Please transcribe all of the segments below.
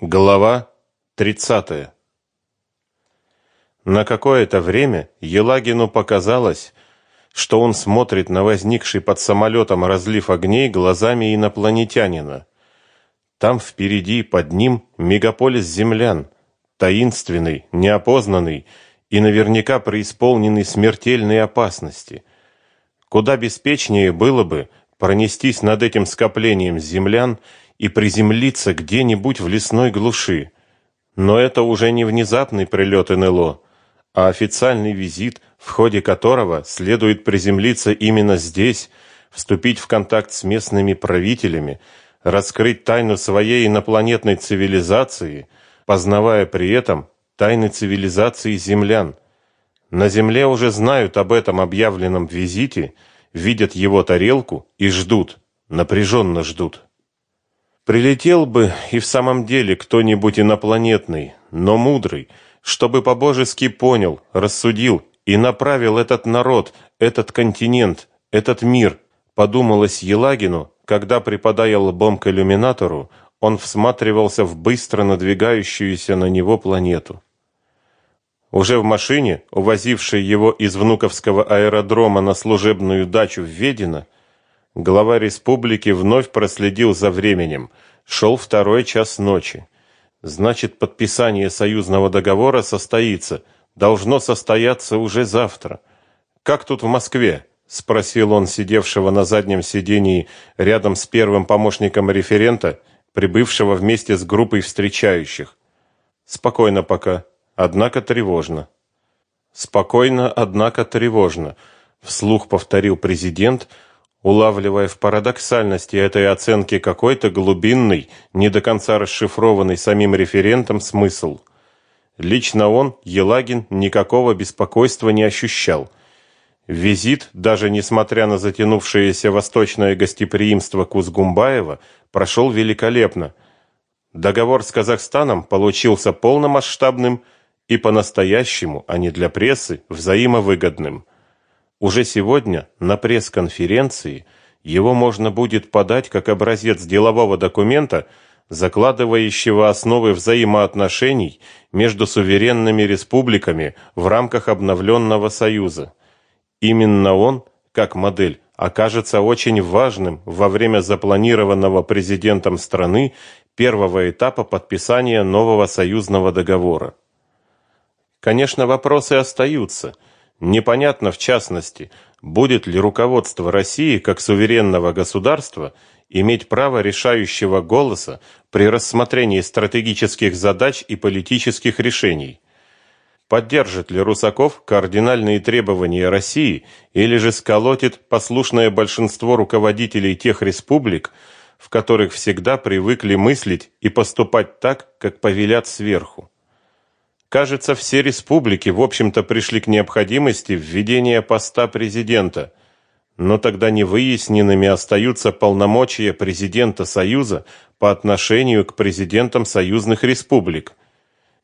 Глава 30. На какое-то время Елагину показалось, что он смотрит на возникший под самолетом разлив огней глазами инопланетянина. Там впереди, под ним, мегаполис землян, таинственный, неопознанный и наверняка преисполненный смертельной опасности. Куда беспечнее было бы пронестись над этим скоплением землян и приземлиться где-нибудь в лесной глуши. Но это уже не внезапный прилет НЛО, а официальный визит, в ходе которого следует приземлиться именно здесь, вступить в контакт с местными правителями, раскрыть тайну своей инопланетной цивилизации, познавая при этом тайны цивилизации землян. На Земле уже знают об этом объявленном визите, видят его тарелку и ждут, напряженно ждут. Прилетел бы и в самом деле кто-нибудь инопланетный, но мудрый, чтобы по-божески понял, рассудил и направил этот народ, этот континент, этот мир, подумалось Елагину, когда припадая лбом к иллюминатору, он всматривался в быстро надвигающуюся на него планету. Уже в машине, увозившей его из Внуковского аэродрома на служебную дачу в Ведино, Глава республики вновь проследил за временем. Шел второй час ночи. Значит, подписание союзного договора состоится. Должно состояться уже завтра. Как тут в Москве? спросил он сидевшего на заднем сидении рядом с первым помощником референта, прибывшего вместе с группой встречающих. Спокойно пока, однако тревожно. Спокойно, однако тревожно, вслух повторил президент улавливая в парадоксальности этой оценки какой-то глубинный, не до конца расшифрованный самим референтом смысл. Лично он, Елагин, никакого беспокойства не ощущал. Визит, даже несмотря на затянувшееся восточное гостеприимство Кузгумбаева, прошел великолепно. Договор с Казахстаном получился полномасштабным и по-настоящему, а не для прессы, взаимовыгодным. Уже сегодня на пресс-конференции его можно будет подать как образец делового документа, закладывающего основы взаимоотношений между суверенными республиками в рамках обновленного союза. Именно он, как модель, окажется очень важным во время запланированного президентом страны первого этапа подписания нового союзного договора. Конечно, вопросы остаются – Непонятно в частности, будет ли руководство России как суверенного государства иметь право решающего голоса при рассмотрении стратегических задач и политических решений. Поддержит ли Русаков кардинальные требования России или же сколотит послушное большинство руководителей тех республик, в которых всегда привыкли мыслить и поступать так, как повелят сверху. Кажется, все республики, в общем-то, пришли к необходимости введения поста президента. Но тогда невыясненными остаются полномочия президента Союза по отношению к президентам союзных республик.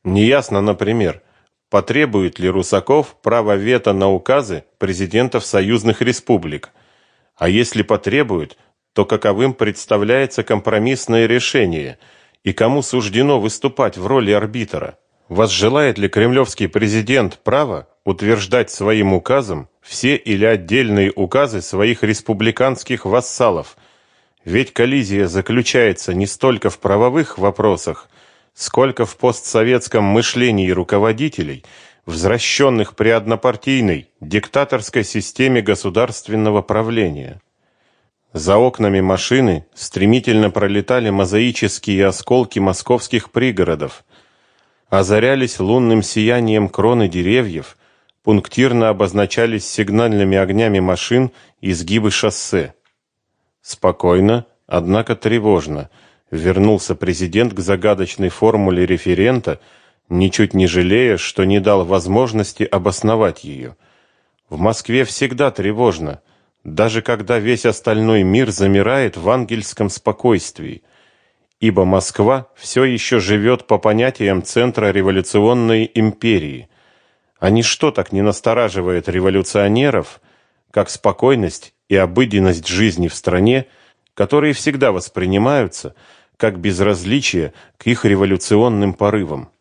Неясно, например, потребует ли Русаков право вето на указы президентов союзных республик. А если потребует, то каковым представляется компромиссное решение и кому суждено выступать в роли арбитра? Возжелает ли кремлевский президент право утверждать своим указом все или отдельные указы своих республиканских вассалов? Ведь коллизия заключается не столько в правовых вопросах, сколько в постсоветском мышлении руководителей, возвращенных при однопартийной диктаторской системе государственного правления. За окнами машины стремительно пролетали мозаические осколки московских пригородов – озарялись лунным сиянием кроны деревьев, пунктирно обозначались сигнальными огнями машин изгибы шоссе. Спокойно, однако тревожно, вернулся президент к загадочной формуле референта, ничуть не жалея, что не дал возможности обосновать ее. В Москве всегда тревожно, даже когда весь остальной мир замирает в ангельском спокойствии – ибо Москва все еще живет по понятиям центра революционной империи. А ничто так не настораживает революционеров, как спокойность и обыденность жизни в стране, которые всегда воспринимаются как безразличие к их революционным порывам.